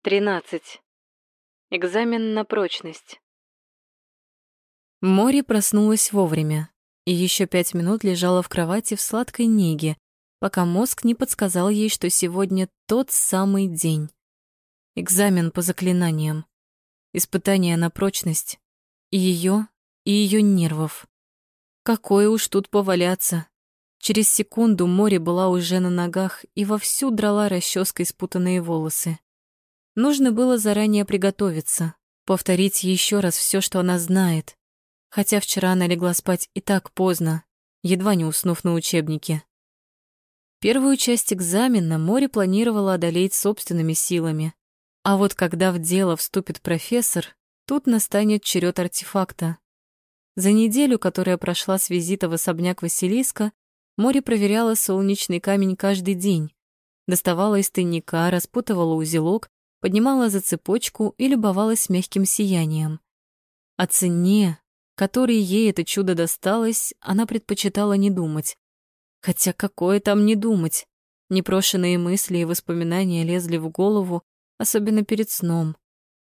Тринадцать. Экзамен на прочность. Мори проснулась вовремя и еще пять минут лежала в кровати в сладкой неге, пока мозг не подсказал ей, что сегодня тот самый день. Экзамен по заклинаниям. Испытание на прочность. И ее, и ее нервов. Какое уж тут поваляться. Через секунду море была уже на ногах и вовсю драла расческой спутанные волосы. Нужно было заранее приготовиться, повторить еще раз все, что она знает. Хотя вчера она легла спать и так поздно, едва не уснув на учебнике. Первую часть экзамена Море планировала одолеть собственными силами. А вот когда в дело вступит профессор, тут настанет черед артефакта. За неделю, которая прошла с визита в особняк Василиска, Море проверяла солнечный камень каждый день. Доставала из тайника, распутывала узелок поднимала за цепочку и любовалась мягким сиянием. О цене, которой ей это чудо досталось, она предпочитала не думать. Хотя какое там не думать? Непрошенные мысли и воспоминания лезли в голову, особенно перед сном.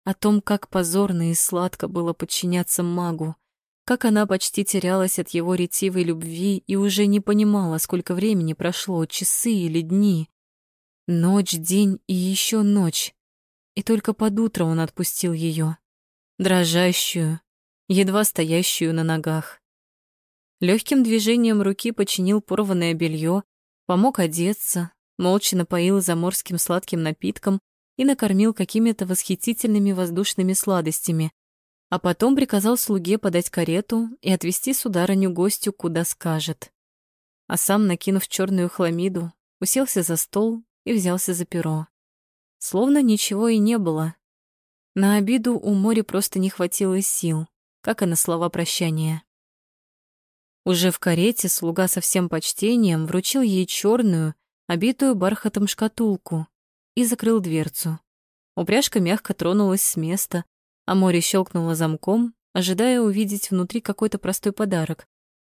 О том, как позорно и сладко было подчиняться магу, как она почти терялась от его ретивой любви и уже не понимала, сколько времени прошло, часы или дни. Ночь, день и еще ночь и только под утро он отпустил ее, дрожащую, едва стоящую на ногах. Легким движением руки починил порванное белье, помог одеться, молча напоил заморским сладким напитком и накормил какими-то восхитительными воздушными сладостями, а потом приказал слуге подать карету и отвезти сударыню гостю куда скажет. А сам, накинув черную хламиду, уселся за стол и взялся за перо. Словно ничего и не было. На обиду у Мори просто не хватило сил, как и на слова прощания. Уже в карете слуга со всем почтением вручил ей черную, обитую бархатом шкатулку и закрыл дверцу. Упряжка мягко тронулась с места, а море щелкнуло замком, ожидая увидеть внутри какой-то простой подарок.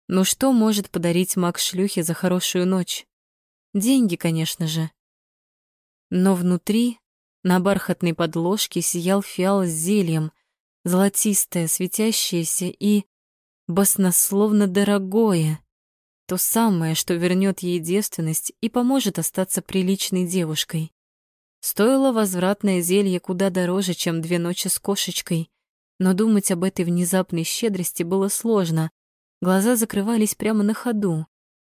Но что может подарить маг шлюхе за хорошую ночь? Деньги, конечно же. Но внутри, на бархатной подложке, сиял фиал с зельем, золотистое, светящееся и баснословно дорогое. То самое, что вернет ей девственность и поможет остаться приличной девушкой. Стоило возвратное зелье куда дороже, чем две ночи с кошечкой, но думать об этой внезапной щедрости было сложно. Глаза закрывались прямо на ходу,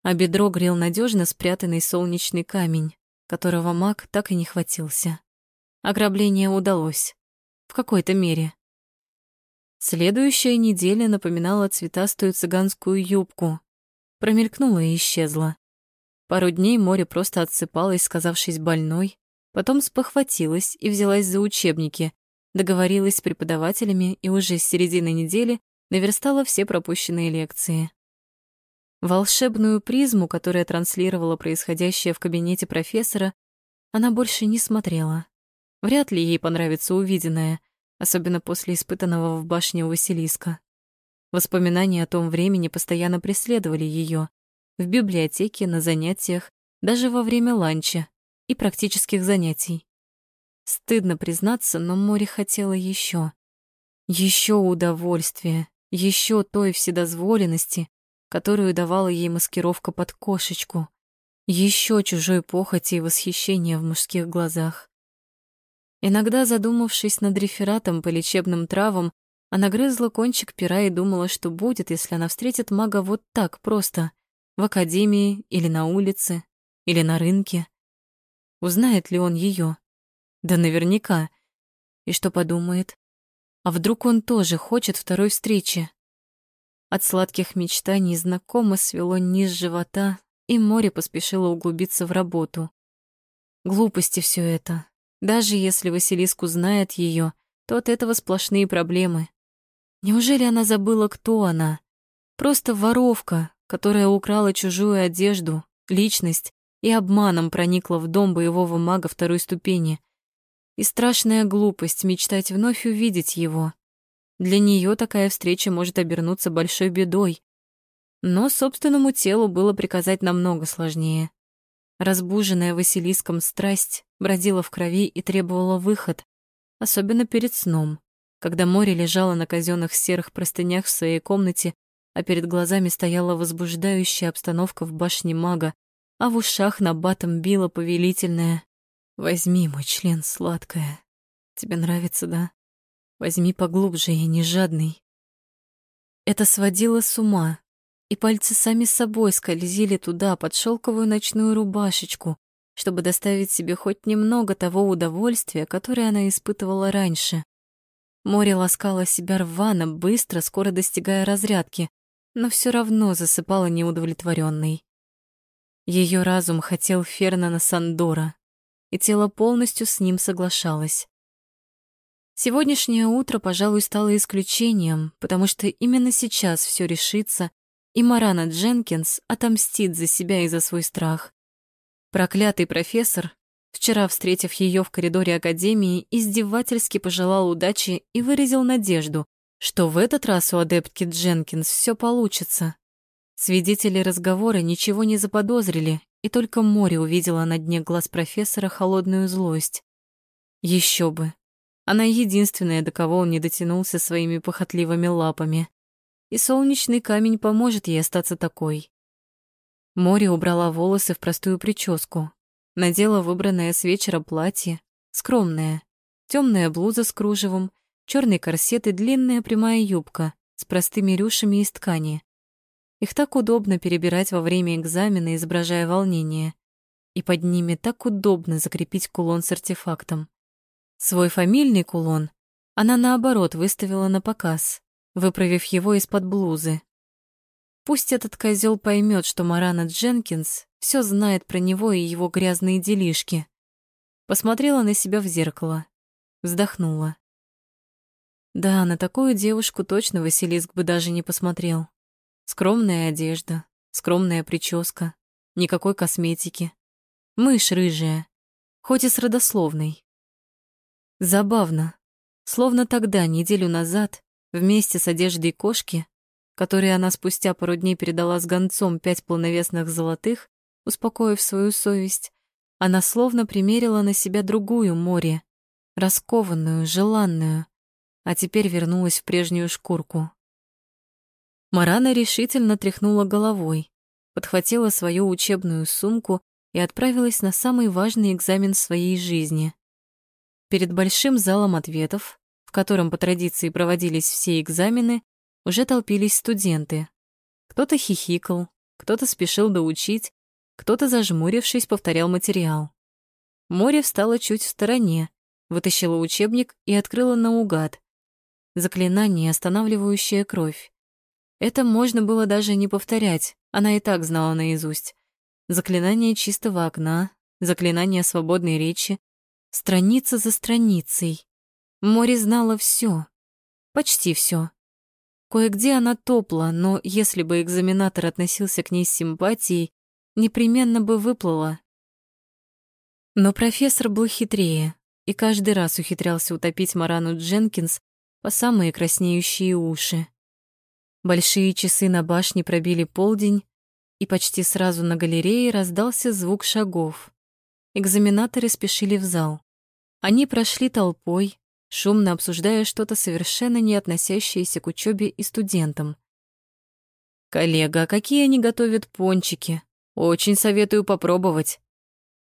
а бедро грел надежно спрятанный солнечный камень которого маг так и не хватился. Ограбление удалось. В какой-то мере. Следующая неделя напоминала цветастую цыганскую юбку. Промелькнула и исчезла. Пару дней море просто отсыпалось, сказавшись больной, потом спохватилась и взялась за учебники, договорилась с преподавателями и уже с середины недели наверстала все пропущенные лекции. Волшебную призму, которая транслировала происходящее в кабинете профессора, она больше не смотрела. Вряд ли ей понравится увиденное, особенно после испытанного в башне у Василиска. Воспоминания о том времени постоянно преследовали ее в библиотеке, на занятиях, даже во время ланча и практических занятий. Стыдно признаться, но море хотело еще. Еще удовольствия, еще той вседозволенности, которую давала ей маскировка под кошечку. Еще чужой похоти и восхищения в мужских глазах. Иногда, задумавшись над рефератом по лечебным травам, она грызла кончик пера и думала, что будет, если она встретит мага вот так просто, в академии или на улице, или на рынке. Узнает ли он ее? Да наверняка. И что подумает? А вдруг он тоже хочет второй встречи? От сладких мечтаний знакомо свело низ живота, и море поспешило углубиться в работу. Глупости все это. Даже если Василиск узнает ее, то от этого сплошные проблемы. Неужели она забыла, кто она? Просто воровка, которая украла чужую одежду, личность и обманом проникла в дом боевого мага второй ступени. И страшная глупость мечтать вновь увидеть его. Для нее такая встреча может обернуться большой бедой. Но собственному телу было приказать намного сложнее. Разбуженная Василиском страсть бродила в крови и требовала выход, особенно перед сном, когда море лежало на казенных серых простынях в своей комнате, а перед глазами стояла возбуждающая обстановка в башне мага, а в ушах на батом било повелительное «Возьми мой член, сладкое. Тебе нравится, да? Возьми поглубже, я не жадный». Это сводило с ума, и пальцы сами собой скользили туда, под шелковую ночную рубашечку, чтобы доставить себе хоть немного того удовольствия, которое она испытывала раньше. Море ласкало себя рвано, быстро, скоро достигая разрядки, но все равно засыпала неудовлетворенной. Ее разум хотел Фернана Сандора, и тело полностью с ним соглашалось. Сегодняшнее утро, пожалуй, стало исключением, потому что именно сейчас все решится, и Марана Дженкинс отомстит за себя и за свой страх. Проклятый профессор, вчера встретив ее в коридоре академии, издевательски пожелал удачи и выразил надежду, что в этот раз у адептки Дженкинс все получится. Свидетели разговора ничего не заподозрили, и только море увидела на дне глаз профессора холодную злость. Еще бы. Она единственная, до кого он не дотянулся своими похотливыми лапами. И солнечный камень поможет ей остаться такой. Море убрала волосы в простую прическу, надела выбранное с вечера платье, скромное, темная блуза с кружевом, черный корсет и длинная прямая юбка с простыми рюшами из ткани. Их так удобно перебирать во время экзамена, изображая волнение. И под ними так удобно закрепить кулон с артефактом. Свой фамильный кулон она, наоборот, выставила на показ, выправив его из-под блузы, Пусть этот козел поймет, что Марана Дженкинс все знает про него и его грязные делишки. Посмотрела на себя в зеркало, вздохнула. Да, на такую девушку точно Василиск бы даже не посмотрел. Скромная одежда, скромная прическа, никакой косметики. Мышь рыжая, хоть и с родословной. Забавно. Словно тогда, неделю назад, вместе с одеждой кошки, которые она спустя пару дней передала с гонцом пять полновесных золотых, успокоив свою совесть, она словно примерила на себя другую море, раскованную, желанную, а теперь вернулась в прежнюю шкурку. Марана решительно тряхнула головой, подхватила свою учебную сумку и отправилась на самый важный экзамен своей жизни. Перед большим залом ответов, в котором по традиции проводились все экзамены, уже толпились студенты. Кто-то хихикал, кто-то спешил доучить, кто-то, зажмурившись, повторял материал. Море встало чуть в стороне, вытащила учебник и открыла наугад. Заклинание, останавливающее кровь. Это можно было даже не повторять, она и так знала наизусть. Заклинание чистого окна, заклинание свободной речи, страница за страницей. Море знала все, почти все. Кое-где она топла, но если бы экзаменатор относился к ней с симпатией, непременно бы выплыла. Но профессор был хитрее и каждый раз ухитрялся утопить Марану Дженкинс по самые краснеющие уши. Большие часы на башне пробили полдень, и почти сразу на галерее раздался звук шагов. Экзаменаторы спешили в зал. Они прошли толпой, шумно обсуждая что-то совершенно не относящееся к учебе и студентам. «Коллега, а какие они готовят пончики? Очень советую попробовать».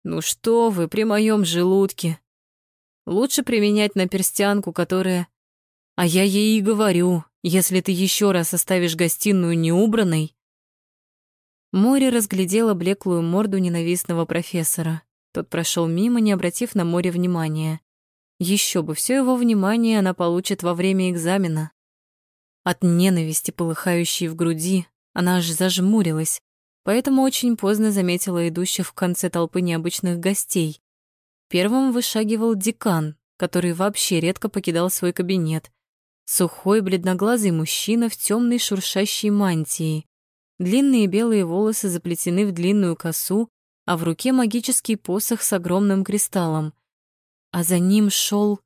«Ну что вы, при моем желудке. Лучше применять на перстянку, которая...» «А я ей и говорю, если ты еще раз оставишь гостиную неубранной...» Море разглядело блеклую морду ненавистного профессора. Тот прошел мимо, не обратив на море внимания. Еще бы, все его внимание она получит во время экзамена. От ненависти, полыхающей в груди, она аж зажмурилась, поэтому очень поздно заметила идущих в конце толпы необычных гостей. Первым вышагивал декан, который вообще редко покидал свой кабинет. Сухой, бледноглазый мужчина в темной шуршащей мантии. Длинные белые волосы заплетены в длинную косу, а в руке магический посох с огромным кристаллом — а за ним шел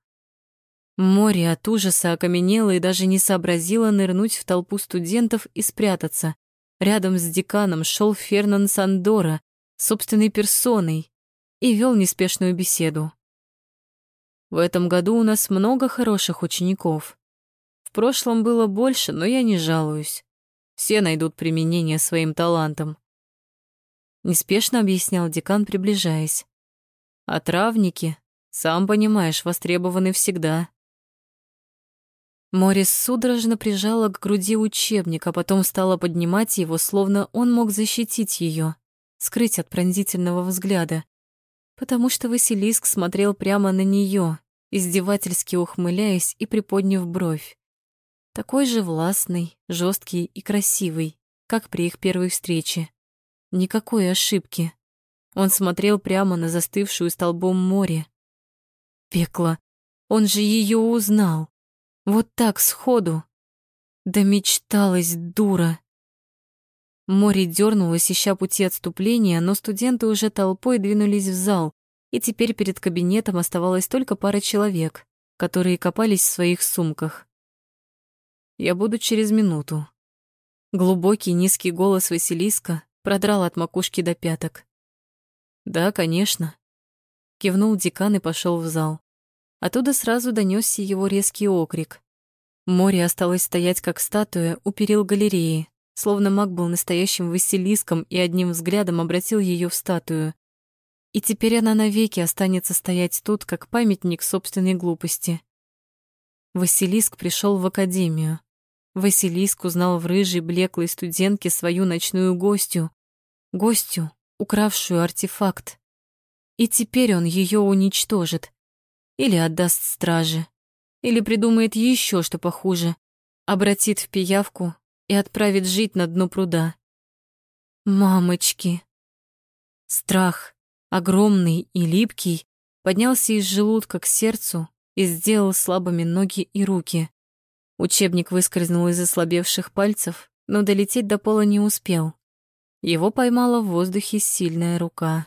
Море от ужаса окаменело и даже не сообразило нырнуть в толпу студентов и спрятаться. Рядом с деканом шел Фернан Сандора, собственной персоной, и вел неспешную беседу. В этом году у нас много хороших учеников. В прошлом было больше, но я не жалуюсь. Все найдут применение своим талантам. Неспешно объяснял декан, приближаясь. А травники, сам понимаешь, востребованы всегда. Морис судорожно прижала к груди учебник, а потом стала поднимать его, словно он мог защитить ее, скрыть от пронзительного взгляда, потому что Василиск смотрел прямо на нее, издевательски ухмыляясь и приподняв бровь. Такой же властный, жесткий и красивый, как при их первой встрече. Никакой ошибки. Он смотрел прямо на застывшую столбом море. Пекло. Он же ее узнал. Вот так, сходу. Да мечталась, дура. Море дернулось, ища пути отступления, но студенты уже толпой двинулись в зал, и теперь перед кабинетом оставалась только пара человек, которые копались в своих сумках. Я буду через минуту. Глубокий низкий голос Василиска продрал от макушки до пяток. Да, конечно. Кивнул декан и пошел в зал. Оттуда сразу донесся его резкий окрик. Море осталось стоять как статуя у перил галереи, словно маг был настоящим Василиском и одним взглядом обратил ее в статую. И теперь она навеки останется стоять тут, как памятник собственной глупости. Василиск пришел в академию. Василиск узнал в рыжей блеклой студентке свою ночную гостью, гостью, укравшую артефакт. И теперь он ее уничтожит. Или отдаст страже. Или придумает еще что похуже. Обратит в пиявку и отправит жить на дно пруда. Мамочки! Страх, огромный и липкий, поднялся из желудка к сердцу и сделал слабыми ноги и руки. Учебник выскользнул из ослабевших пальцев, но долететь до пола не успел. Его поймала в воздухе сильная рука.